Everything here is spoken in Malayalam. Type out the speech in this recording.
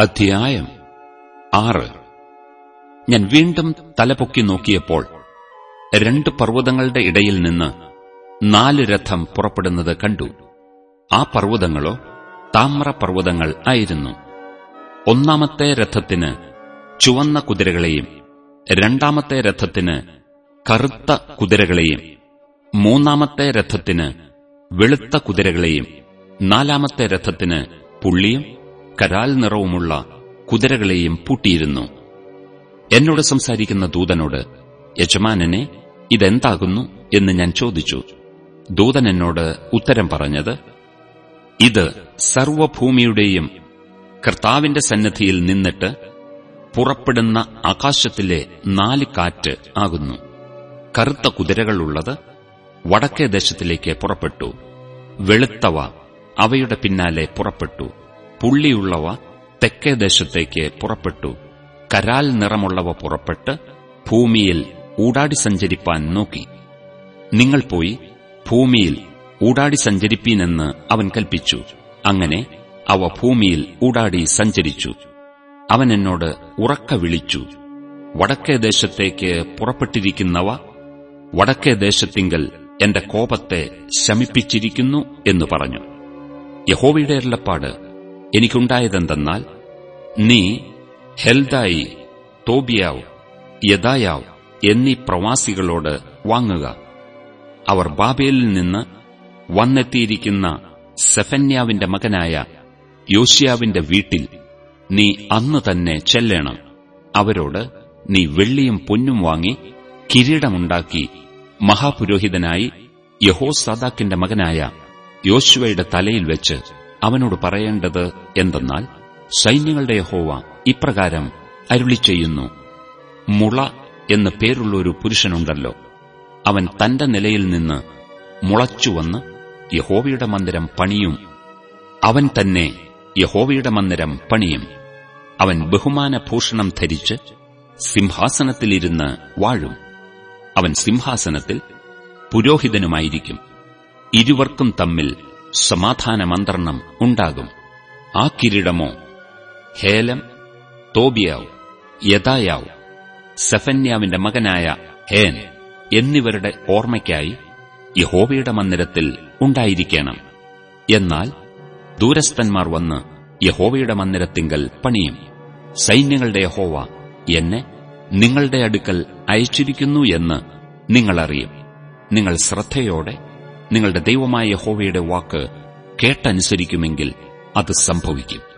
അധ്യായം ആറ്. ഞാൻ വീണ്ടും തലപൊക്കി നോക്കിയപ്പോൾ രണ്ട് പർവതങ്ങളുടെ ഇടയിൽ നിന്ന് നാല് രഥം പുറപ്പെടുന്നത് കണ്ടു. ആ പർവതങ്ങളോ താമ്ര പർവതങ്ങൾ ആയിരുന്നു. ഒന്നാമത്തെ രഥത്തിന് ചുവന്ന കുതിരകളെയും രണ്ടാമത്തെ രഥത്തിന് കറുത്ത കുതിരകളെയും മൂന്നാമത്തെ രഥത്തിന് വെളുത്ത കുതിരകളെയും നാലാമത്തെ രഥത്തിന് പുള്ളിയും കരാൽ നിറവുമുള്ള കുതിരകളെയും പൂട്ടിയിരുന്നു. എന്നോട് സംസാരിക്കുന്ന ദൂതനോട് യജമാനനെ ഇതെന്താകുന്നു? എന്ന് ഞാൻ ചോദിച്ചു. ദൂതൻ എന്നോട് ഉത്തരം പറഞ്ഞത് ഇത് സർവഭൂമിയുടെയും കർത്താവിന്റെ സന്നദ്ധിയിൽ നിന്നിട്ട് പുറപ്പെടുന്ന ആകാശത്തിലെ നാല് കാറ്റ് ആകുന്നു. കറുത്ത കുതിരകളുള്ളത് വടക്കേ ദേശത്തിലേക്ക് പുറപ്പെട്ടു. വെളുത്തവ അവയുടെ പിന്നാലെ പുറപ്പെട്ടു. പുള്ളിയുള്ളവ തെക്കേ ദേശത്തേക്ക് പുറപ്പെട്ടു. കരാൽ നിറമുള്ളവ പുറപ്പെട്ട് ഭൂമിയിൽ ഊടാടി സഞ്ചരിപ്പാൻ നോക്കി. നിങ്ങൾ പോയി ഭൂമിയിൽ ഊടാടി സഞ്ചരിപ്പീനെന്ന് അവൻ കൽപ്പിച്ചു. അങ്ങനെ അവ ഭൂമിയിൽ ഊടാടി സഞ്ചരിച്ചു. അവൻ എന്നോട് ഉറക്ക വിളിച്ചു. വടക്കേ ദേശത്തേക്ക് പുറപ്പെട്ടിരിക്കുന്നവ വടക്കേ ദേശത്തിങ്കൽ എന്റെ കോപത്തെ ശമിപ്പിച്ചിരിക്കുന്നു എന്ന് പറഞ്ഞു. യഹോവയുടെ അരുളപ്പാട് എനിക്കുണ്ടായതെന്തെന്നാൽ നീ ഹെൽദായി തോബിയാവ് യദായാവ് എന്നീ പ്രവാസികളോട് വാങ്ങുക. അവർ ബാബേലിൽ നിന്ന് വന്നെത്തിയിരിക്കുന്ന സെഫന്യാവിന്റെ മകനായ യോഷ്യാവിന്റെ വീട്ടിൽ നീ അന്ന് തന്നെ ചെല്ലണം. അവരോട് നീ വെള്ളിയും പൊന്നും വാങ്ങി കിരീടമുണ്ടാക്കി മഹാപുരോഹിതനായി യഹോസാദാക്കിന്റെ മകനായ യോശുവയുടെ തലയിൽ വെച്ച് അവനോട് പറയേണ്ടത് എന്തെന്നാൽ സൈന്യങ്ങളുടെ യഹോവ ഇപ്രകാരം അരുളി ചെയ്യുന്നു മുള എന്ന് പേരുള്ള ഒരു പുരുഷനുണ്ടല്ലോ. അവൻ തന്റെ നിലയിൽ നിന്ന് മുളച്ചുവന്ന് യഹോവയുടെ മന്ദിരം പണിയും. അവൻ തന്നെ യഹോവയുടെ മന്ദിരം പണിയും. അവൻ ബഹുമാനഭൂഷണം ധരിച്ച് സിംഹാസനത്തിലിരുന്ന് വാഴും. അവൻ സിംഹാസനത്തിൽ പുരോഹിതനുമായിരിക്കും. ഇരുവർക്കും തമ്മിൽ സമാധാന മന്ത്രണം ഉണ്ടാകും. ആ കിരീടമോ? ഹേലം തോബിയാവ് യഥായാവ് സെഫന്യാവിന്റെ മകനായ ഹേൻ എന്നിവരുടെ ഓർമ്മയ്ക്കായി യഹോവയുടെ മന്ദിരത്തിൽ ഉണ്ടായിരിക്കണം. എന്നാൽ ദൂരസ്ഥന്മാർ വന്ന് യഹോവയുടെ മന്ദിരത്തിങ്കൽ പണിയും. സൈന്യങ്ങളുടെ യഹോവ എന്നെ നിങ്ങളുടെ അടുക്കൽ അയച്ചിരിക്കുന്നു എന്ന് നിങ്ങളറിയും. നിങ്ങൾ ശ്രദ്ധയോടെ നിങ്ങളുടെ ദൈവമായ യഹോവയുടെ വാക്ക് കേട്ടനുസരിക്കുമെങ്കിൽ അത് സംഭവിക്കും.